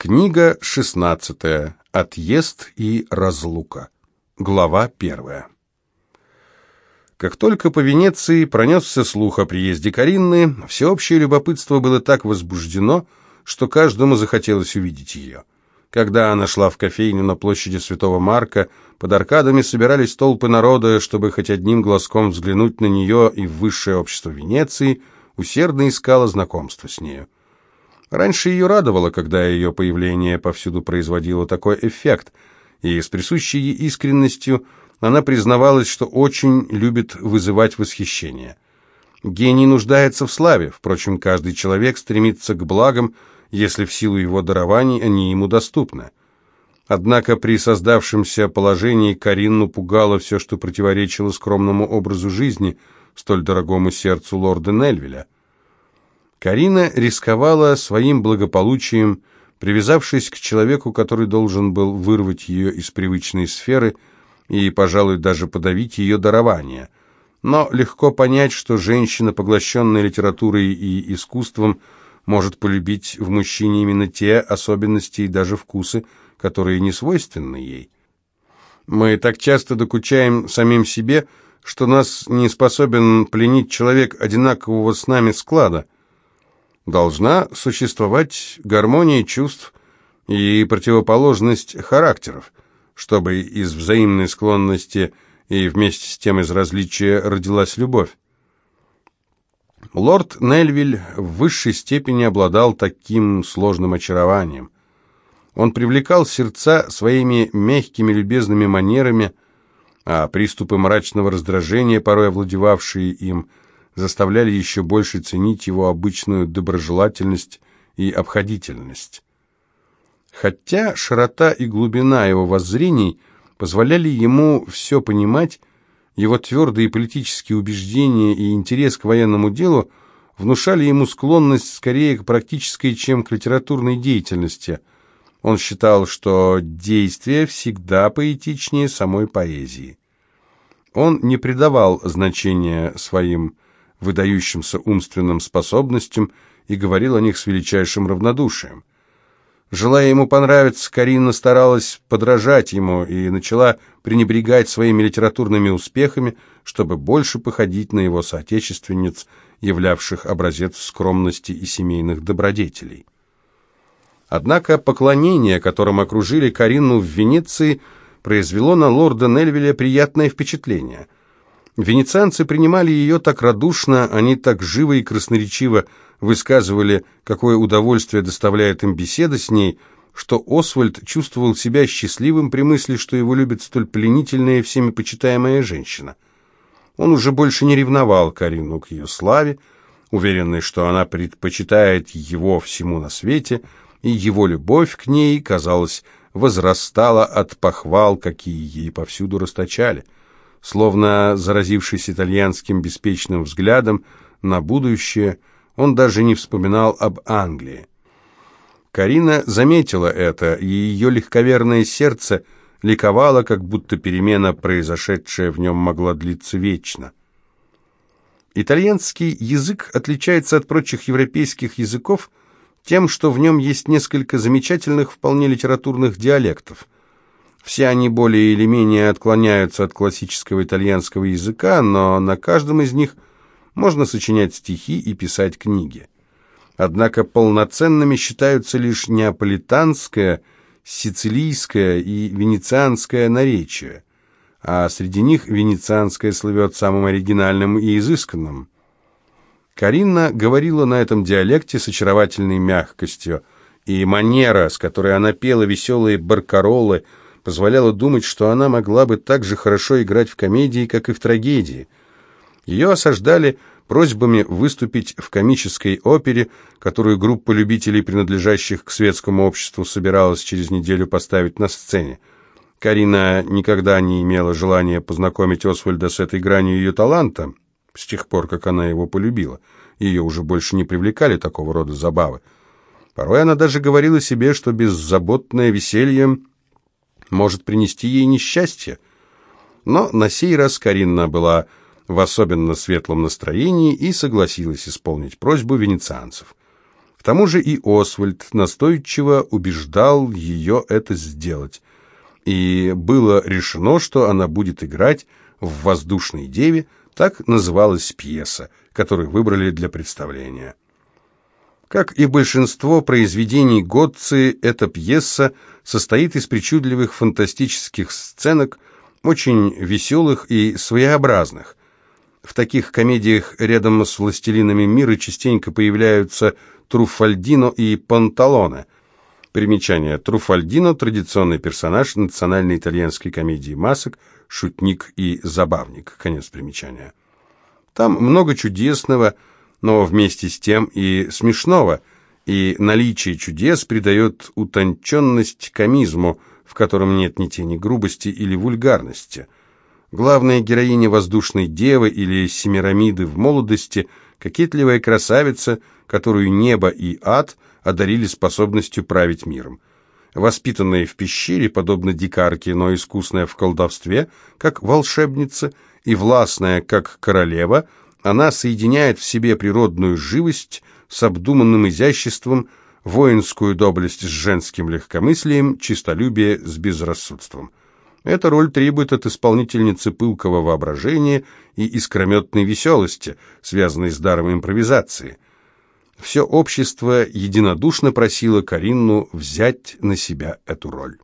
Книга 16. Отъезд и разлука. Глава 1. Как только по Венеции пронесся слух о приезде Каринны, всеобщее любопытство было так возбуждено, что каждому захотелось увидеть ее. Когда она шла в кофейню на площади Святого Марка, под аркадами собирались толпы народа, чтобы хоть одним глазком взглянуть на нее и в высшее общество Венеции, усердно искала знакомства с нею. Раньше ее радовало, когда ее появление повсюду производило такой эффект, и с присущей ей искренностью она признавалась, что очень любит вызывать восхищение. Гений нуждается в славе, впрочем, каждый человек стремится к благам, если в силу его дарований они ему доступны. Однако при создавшемся положении Каринну пугало все, что противоречило скромному образу жизни, столь дорогому сердцу лорда Нельвеля – Карина рисковала своим благополучием, привязавшись к человеку, который должен был вырвать ее из привычной сферы и, пожалуй, даже подавить ее дарование. Но легко понять, что женщина, поглощенная литературой и искусством, может полюбить в мужчине именно те особенности и даже вкусы, которые не свойственны ей. Мы так часто докучаем самим себе, что нас не способен пленить человек одинакового с нами склада – должна существовать гармония чувств и противоположность характеров, чтобы из взаимной склонности и вместе с тем из различия родилась любовь. Лорд Нельвиль в высшей степени обладал таким сложным очарованием. Он привлекал сердца своими мягкими любезными манерами, а приступы мрачного раздражения, порой овладевавшие им, заставляли еще больше ценить его обычную доброжелательность и обходительность. Хотя широта и глубина его воззрений позволяли ему все понимать, его твердые политические убеждения и интерес к военному делу внушали ему склонность скорее к практической, чем к литературной деятельности. Он считал, что действие всегда поэтичнее самой поэзии. Он не придавал значения своим выдающимся умственным способностям и говорил о них с величайшим равнодушием. Желая ему понравиться, Карина старалась подражать ему и начала пренебрегать своими литературными успехами, чтобы больше походить на его соотечественниц, являвших образец скромности и семейных добродетелей. Однако поклонение, которым окружили Карину в Венеции, произвело на лорда Нельвеля приятное впечатление – Венецианцы принимали ее так радушно, они так живо и красноречиво высказывали, какое удовольствие доставляет им беседа с ней, что Освальд чувствовал себя счастливым при мысли, что его любит столь пленительная и всеми почитаемая женщина. Он уже больше не ревновал Карину к ее славе, уверенный, что она предпочитает его всему на свете, и его любовь к ней, казалось, возрастала от похвал, какие ей повсюду расточали – Словно заразившись итальянским беспечным взглядом на будущее, он даже не вспоминал об Англии. Карина заметила это, и ее легковерное сердце ликовало, как будто перемена, произошедшая в нем, могла длиться вечно. Итальянский язык отличается от прочих европейских языков тем, что в нем есть несколько замечательных, вполне литературных диалектов – все они более или менее отклоняются от классического итальянского языка, но на каждом из них можно сочинять стихи и писать книги. Однако полноценными считаются лишь неаполитанское, сицилийское и венецианское наречие, а среди них венецианское слывет самым оригинальным и изысканным. Карина говорила на этом диалекте с очаровательной мягкостью, и манера, с которой она пела веселые баркаролы – позволяло думать, что она могла бы так же хорошо играть в комедии, как и в трагедии. Ее осаждали просьбами выступить в комической опере, которую группа любителей, принадлежащих к светскому обществу, собиралась через неделю поставить на сцене. Карина никогда не имела желания познакомить Освальда с этой гранью ее таланта, с тех пор, как она его полюбила. Ее уже больше не привлекали такого рода забавы. Порой она даже говорила себе, что беззаботное веселье может принести ей несчастье. Но на сей раз Каринна была в особенно светлом настроении и согласилась исполнить просьбу венецианцев. К тому же и Освальд настойчиво убеждал ее это сделать. И было решено, что она будет играть в «Воздушной деве», так называлась пьеса, которую выбрали для представления. Как и большинство произведений Готци, эта пьеса состоит из причудливых фантастических сценок, очень веселых и своеобразных. В таких комедиях рядом с «Властелинами мира» частенько появляются Труфальдино и Панталоне. Примечание. Труфальдино – традиционный персонаж национальной итальянской комедии масок, шутник и забавник. Конец примечания. Там много чудесного, но вместе с тем и смешного, и наличие чудес придает утонченность комизму, в котором нет ни тени грубости или вульгарности. Главная героиня «Воздушной девы» или «Семирамиды в молодости» – кокетливая красавица, которую небо и ад одарили способностью править миром. Воспитанная в пещере, подобно дикарке, но искусная в колдовстве, как волшебница, и властная, как королева – она соединяет в себе природную живость с обдуманным изяществом, воинскую доблесть с женским легкомыслием, чистолюбие с безрассудством. Эта роль требует от исполнительницы пылкого воображения и искрометной веселости, связанной с даром импровизации. Все общество единодушно просило Каринну взять на себя эту роль.